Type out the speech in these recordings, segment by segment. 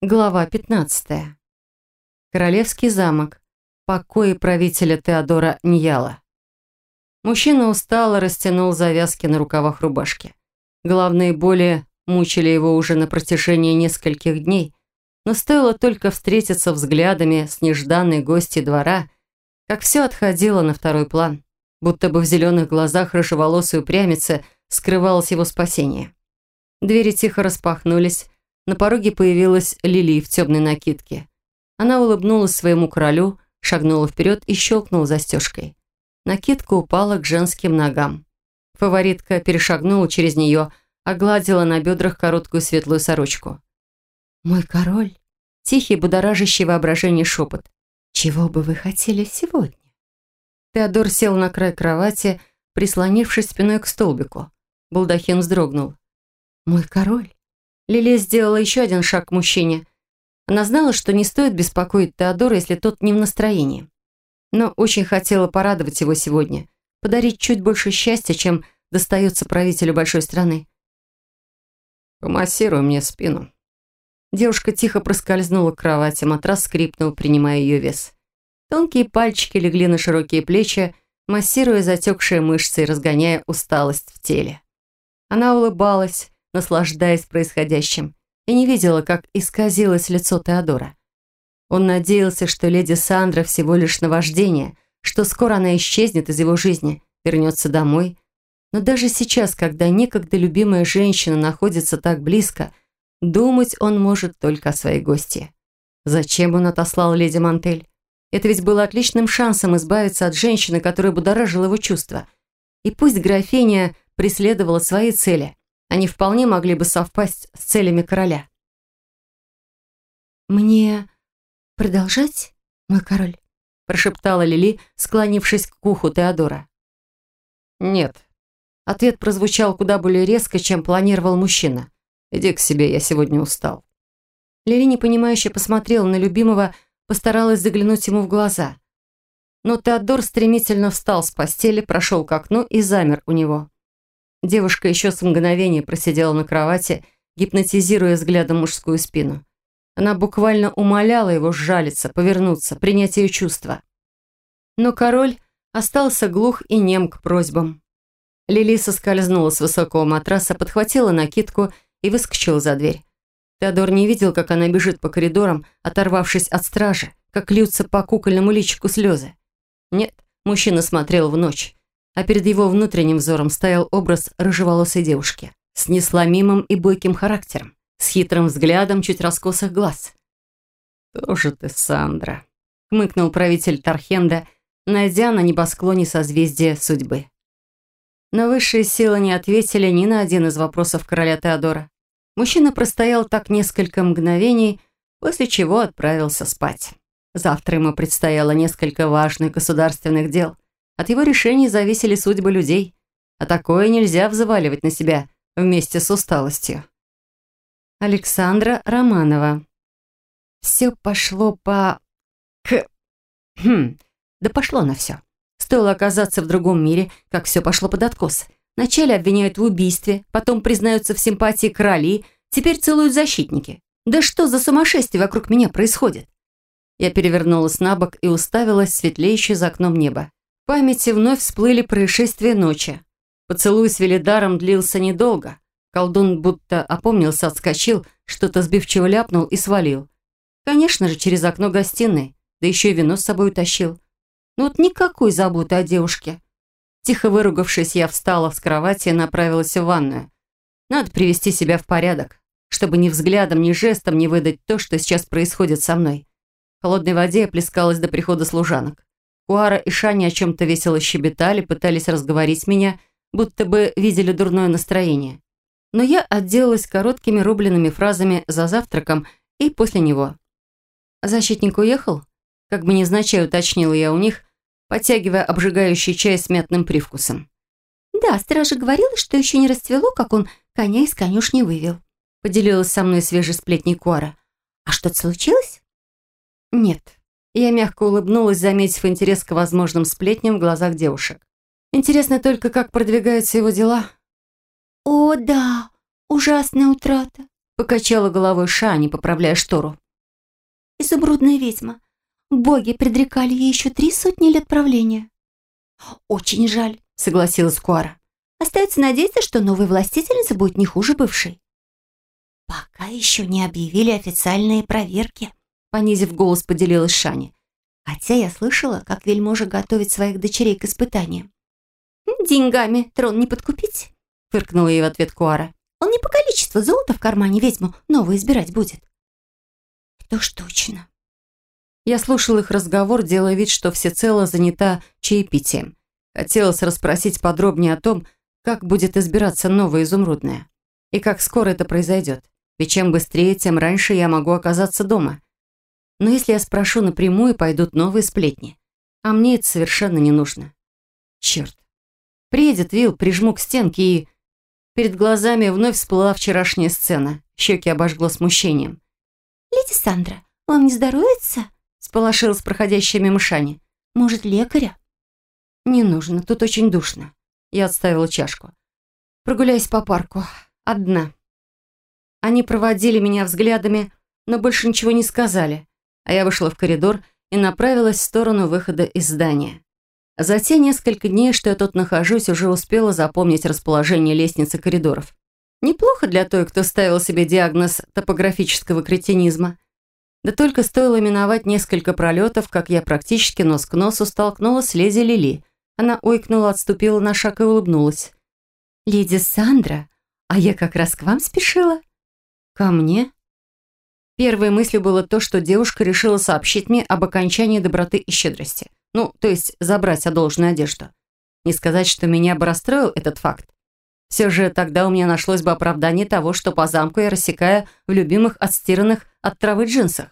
Глава 15. Королевский замок. Покои правителя Теодора Ньяла. Мужчина устало растянул завязки на рукавах рубашки. Главные боли мучили его уже на протяжении нескольких дней, но стоило только встретиться взглядами с нежданной гостьей двора, как все отходило на второй план, будто бы в зеленых глазах рыжеволосой упрямицы скрывалось его спасение. Двери тихо распахнулись, на пороге появилась Лили в темной накидке. Она улыбнулась своему королю, шагнула вперед и щелкнула застежкой. Накидка упала к женским ногам. Фаворитка перешагнула через нее, огладила на бедрах короткую светлую сорочку. «Мой король!» Тихий, будоражащий воображение шепот. «Чего бы вы хотели сегодня?» Теодор сел на край кровати, прислонившись спиной к столбику. Балдахин вздрогнул. «Мой король!» Лилия сделала еще один шаг к мужчине. Она знала, что не стоит беспокоить Теодора, если тот не в настроении. Но очень хотела порадовать его сегодня, подарить чуть больше счастья, чем достается правителю большой страны. «Помассируй мне спину». Девушка тихо проскользнула к кровати, матрас скрипнул, принимая ее вес. Тонкие пальчики легли на широкие плечи, массируя затекшие мышцы и разгоняя усталость в теле. Она улыбалась, наслаждаясь происходящим, и не видела, как исказилось лицо Теодора. Он надеялся, что леди Сандра всего лишь наваждение, что скоро она исчезнет из его жизни, вернется домой. Но даже сейчас, когда некогда любимая женщина находится так близко, думать он может только о своей гости. Зачем он отослал леди Мантель? Это ведь было отличным шансом избавиться от женщины, которая будоражила его чувства. И пусть графиня преследовала свои цели, они вполне могли бы совпасть с целями короля. «Мне продолжать, мой король?» прошептала Лили, склонившись к уху Теодора. «Нет». Ответ прозвучал куда более резко, чем планировал мужчина. «Иди к себе, я сегодня устал». Лили непонимающе посмотрела на любимого, постаралась заглянуть ему в глаза. Но Теодор стремительно встал с постели, прошел к окну и замер у него. Девушка еще с мгновения просидела на кровати, гипнотизируя взглядом мужскую спину. Она буквально умоляла его сжалиться, повернуться, принять ее чувства. Но король остался глух и нем к просьбам. Лили соскользнула с высокого матраса, подхватила накидку и выскочила за дверь. Теодор не видел, как она бежит по коридорам, оторвавшись от стражи, как льются по кукольному личику слезы. Нет, мужчина смотрел в ночь а перед его внутренним взором стоял образ рыжеволосой девушки с несломимым и бойким характером, с хитрым взглядом чуть раскосых глаз. «Тоже ты, Сандра», — хмыкнул правитель Тархенда, найдя на небосклоне созвездие судьбы. Но высшие силы не ответили ни на один из вопросов короля Теодора. Мужчина простоял так несколько мгновений, после чего отправился спать. Завтра ему предстояло несколько важных государственных дел — от его решений зависели судьбы людей, а такое нельзя взваливать на себя вместе с усталостью. Александра Романова. Все пошло по... К... Хм, да пошло на все. Стоило оказаться в другом мире, как все пошло под откос. Вначале обвиняют в убийстве, потом признаются в симпатии короли, теперь целуют защитники. Да что за сумасшествие вокруг меня происходит? Я перевернулась на бок и уставилась в светлеющее за окном небо памяти вновь всплыли происшествия ночи. Поцелуй с Велидаром длился недолго. Колдун будто опомнился, отскочил, что-то сбивчиво ляпнул и свалил. Конечно же, через окно гостиной, да еще и вино с собой утащил. Но вот никакой заботы о девушке. Тихо выругавшись, я встала с кровати и направилась в ванную. Надо привести себя в порядок, чтобы ни взглядом, ни жестом не выдать то, что сейчас происходит со мной. В холодной воде я плескалась до прихода служанок. Куара и Шани о чем-то весело щебетали, пытались разговорить меня, будто бы видели дурное настроение. Но я отделалась короткими рубленными фразами за завтраком и после него. «Защитник уехал?» Как бы невзначай уточнила я у них, подтягивая обжигающий чай с мятным привкусом. «Да, стража говорила, что еще не расцвело, как он коня из конюшни вывел», поделилась со мной свежей сплетней Куара. «А что-то случилось?» «Нет», я мягко улыбнулась, заметив интерес к возможным сплетням в глазах девушек. Интересно только, как продвигаются его дела. «О, да, ужасная утрата. Покачала головой Шани, поправляя штору. Изумрудная ведьма. Боги предрекали ей еще три сотни лет правления. Очень жаль, согласилась Куара. Остается надеяться, что новая властительница будет не хуже бывшей. Пока еще не объявили официальные проверки, понизив голос, поделилась Шани. Хотя я слышала, как вельможа готовит своих дочерей к испытаниям. «Деньгами трон не подкупить?» — фыркнула ей в ответ Куара. «Он не по количеству золота в кармане ведьму новую избирать будет». «Это уж точно». Я слушала их разговор, делая вид, что всецело занята чаепитием. Хотелось расспросить подробнее о том, как будет избираться новая изумрудная. И как скоро это произойдет. Ведь чем быстрее, тем раньше я могу оказаться дома. Но если я спрошу напрямую, пойдут новые сплетни. А мне это совершенно не нужно. Черт. Приедет Вил, прижму к стенке и... Перед глазами вновь всплыла вчерашняя сцена. Щеки обожгло смущением. «Леди Сандра, вам не здоровится?» Сполошилась проходящая мимо Шани. «Может, лекаря?» «Не нужно, тут очень душно». Я отставила чашку. «Прогуляюсь по парку. Одна». Они проводили меня взглядами, но больше ничего не сказали, а я вышла в коридор и направилась в сторону выхода из здания. За те несколько дней, что я тут нахожусь, уже успела запомнить расположение лестницы коридоров. Неплохо для той, кто ставил себе диагноз топографического кретинизма. Да только стоило миновать несколько пролетов, как я практически нос к носу столкнулась с леди Лили. Она ойкнула, отступила на шаг и улыбнулась. «Леди Сандра, а я как раз к вам спешила». «Ко мне?» Первой мыслью было то, что девушка решила сообщить мне об окончании доброты и щедрости. Ну, то есть забрать одолженную одежду. Не сказать, что меня бы расстроил этот факт. Все же тогда у меня нашлось бы оправдание того, что по замку я рассекаю в любимых отстиранных от травы джинсах.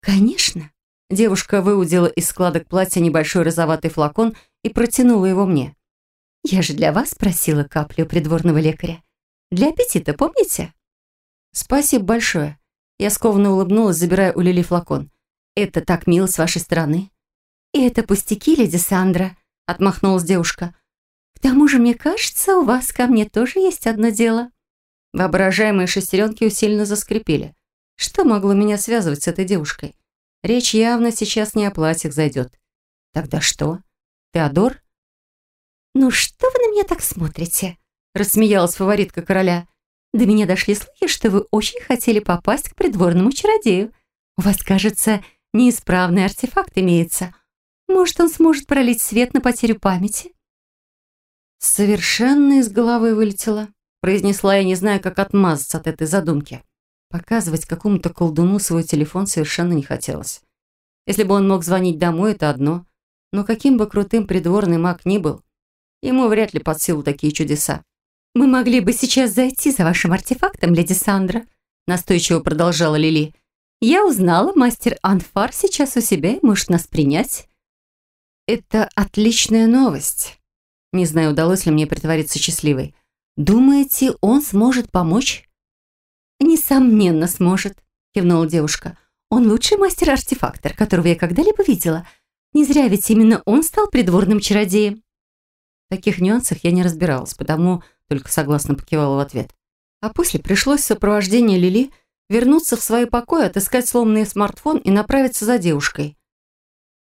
«Конечно». Девушка выудила из складок платья небольшой розоватый флакон и протянула его мне. «Я же для вас просила каплю придворного лекаря. Для аппетита, помните?» «Спасибо большое». Я скованно улыбнулась, забирая у Лили флакон. «Это так мило с вашей стороны». «И это пустяки, леди Сандра», — отмахнулась девушка. «К тому же, мне кажется, у вас ко мне тоже есть одно дело». Воображаемые шестеренки усиленно заскрипели. Что могло меня связывать с этой девушкой? Речь явно сейчас не о платьях зайдет. Тогда что? Теодор? «Ну что вы на меня так смотрите?» рассмеялась фаворитка короля. До меня дошли слухи, что вы очень хотели попасть к придворному чародею. У вас, кажется, неисправный артефакт имеется. Может, он сможет пролить свет на потерю памяти?» «Совершенно из головы вылетело», — произнесла я, не зная, как отмазаться от этой задумки. Показывать какому-то колдуну свой телефон совершенно не хотелось. Если бы он мог звонить домой, это одно. Но каким бы крутым придворный маг ни был, ему вряд ли под силу такие чудеса. «Мы могли бы сейчас зайти за вашим артефактом, леди Сандра», настойчиво продолжала Лили. «Я узнала, мастер Анфар сейчас у себя и может нас принять». «Это отличная новость». Не знаю, удалось ли мне притвориться счастливой. «Думаете, он сможет помочь?» «Несомненно сможет», кивнула девушка. «Он лучший мастер-артефактор, которого я когда-либо видела. Не зря ведь именно он стал придворным чародеем». В таких нюансах я не разбиралась, потому только согласно покивала в ответ. А после пришлось в сопровождении Лили вернуться в свои покои, отыскать сломанный смартфон и направиться за девушкой.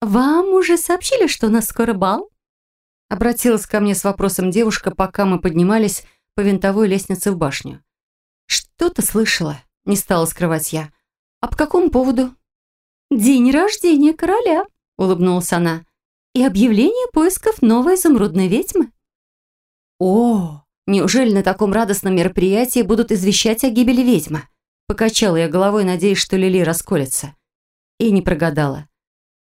«Вам уже сообщили, что у нас скоро бал?» Обратилась ко мне с вопросом девушка, пока мы поднимались по винтовой лестнице в башню. «Что-то слышала», — не стала скрывать я. «А по какому поводу?» «День рождения короля», — улыбнулась она. «И объявление поисков новой изумрудной ведьмы». «О, Неужели на таком радостном мероприятии будут извещать о гибели ведьмы? Покачала я головой, надеясь, что Лили расколется. И не прогадала.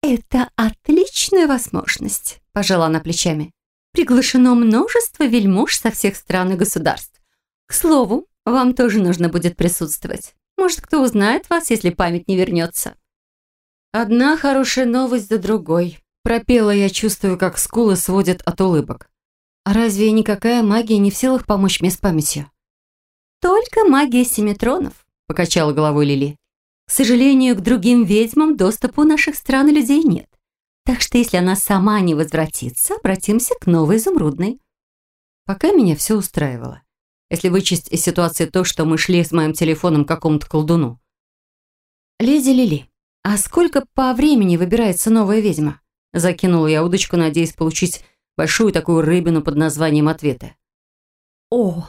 «Это отличная возможность», – пожала она плечами. «Приглашено множество вельмож со всех стран и государств. К слову, вам тоже нужно будет присутствовать. Может, кто узнает вас, если память не вернется». «Одна хорошая новость за другой», – пропела я, чувствую, как скулы сводят от улыбок. А разве никакая магия не в силах помочь мне с памятью? Только магия симметронов, покачала головой Лили. К сожалению, к другим ведьмам доступа у наших стран и людей нет. Так что если она сама не возвратится, обратимся к новой изумрудной. Пока меня все устраивало. если вычесть из ситуации то, что мы шли с моим телефоном к какому-то колдуну. «Леди Лили, а сколько по времени выбирается новая ведьма?» Закинула я удочку, надеясь получить большую такую рыбину под названием «Ответы». «О,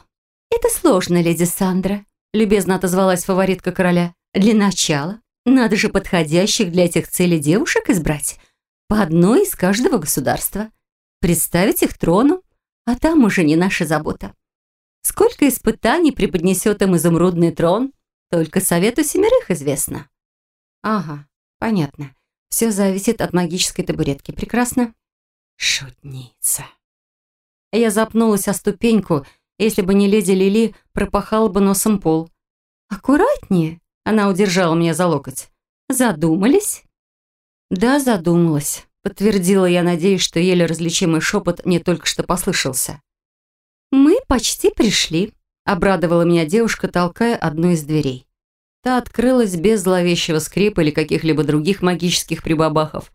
это сложно, леди Сандра», — любезно отозвалась фаворитка короля. «Для начала надо же подходящих для этих целей девушек избрать. По одной из каждого государства. Представить их трону, а там уже не наша забота. Сколько испытаний преподнесет им изумрудный трон, только совету семерых известно». «Ага, понятно. Все зависит от магической табуретки. Прекрасно?» «Шутница». Я запнулась о ступеньку, если бы не леди Лили, пропахала бы носом пол. «Аккуратнее!» — она удержала меня за локоть. «Задумались?» «Да, задумалась», — подтвердила я, надеясь, что еле различимый шепот мне только что послышался. «Мы почти пришли», — обрадовала меня девушка, толкая одну из дверей. Та открылась без зловещего скрипа или каких-либо других магических прибабахов.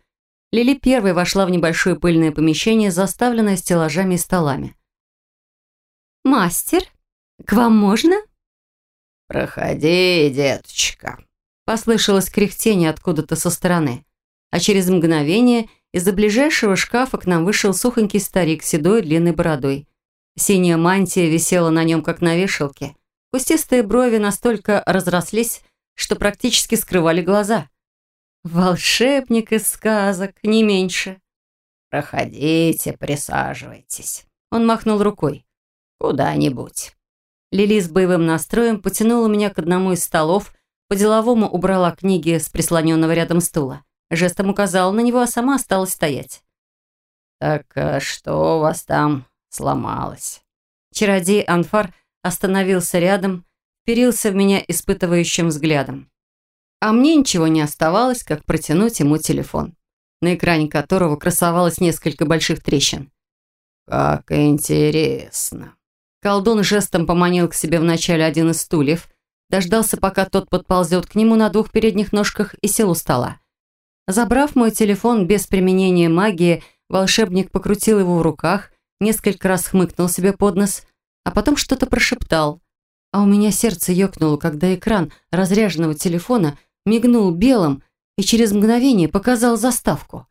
Лили первой вошла в небольшое пыльное помещение, заставленное стеллажами и столами. «Мастер, к вам можно?» «Проходи, деточка», — послышалось кряхтение откуда-то со стороны. А через мгновение из-за ближайшего шкафа к нам вышел сухонький старик с седой длинной бородой. Синяя мантия висела на нем, как на вешалке. Кустистые брови настолько разрослись, что практически скрывали глаза. Волшебник из сказок, не меньше. «Проходите, присаживайтесь». Он махнул рукой. Куда-нибудь. Лили с боевым настроем потянула меня к одному из столов, по-деловому убрала книги с прислоненного рядом стула. Жестом указала на него, а сама осталась стоять. «Так а что у вас там сломалось?» Чародей Анфар остановился рядом, вперился в меня испытывающим взглядом. А мне ничего не оставалось, как протянуть ему телефон, на экране которого красовалось несколько больших трещин. «Как интересно!» Колдун жестом поманил к себе вначале один из стульев, дождался, пока тот подползет к нему на двух передних ножках и сел у стола. Забрав мой телефон без применения магии, волшебник покрутил его в руках, несколько раз хмыкнул себе под нос, а потом что-то прошептал. А у меня сердце ёкнуло, когда экран разряженного телефона мигнул белым и через мгновение показал заставку.